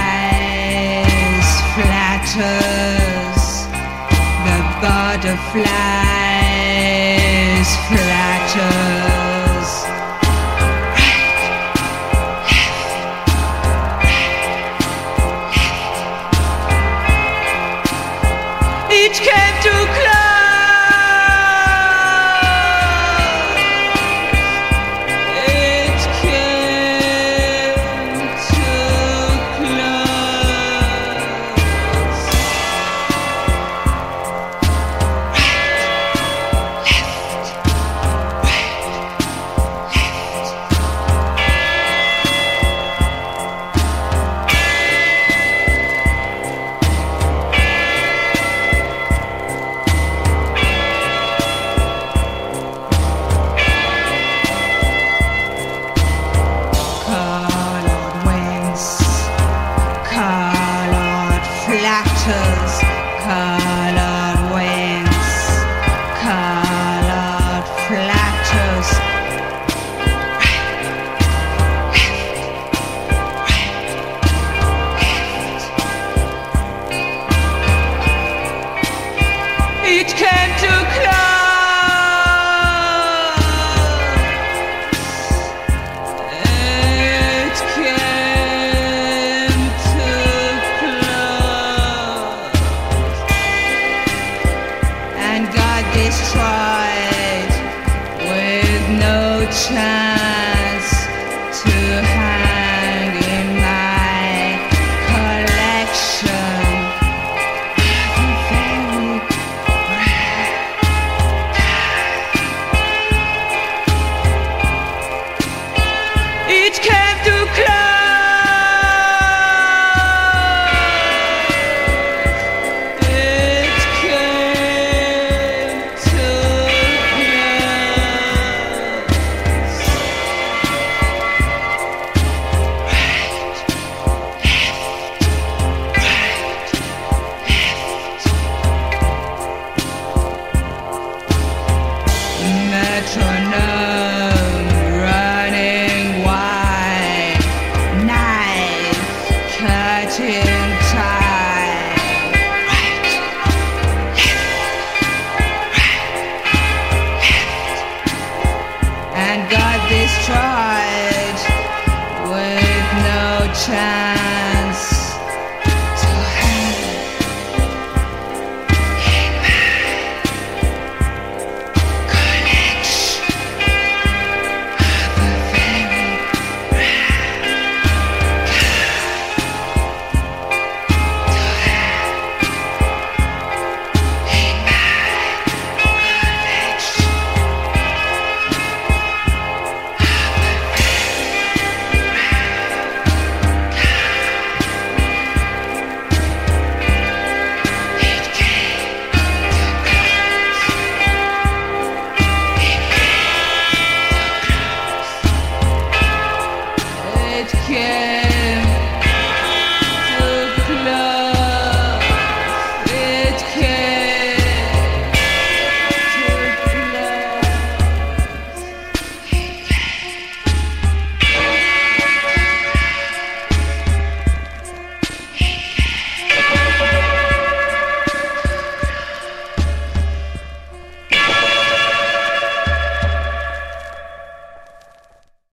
flies, flatters, the butterflies, flatters. Right, left, right, left. It came too close. tried with no chance. metronome. care.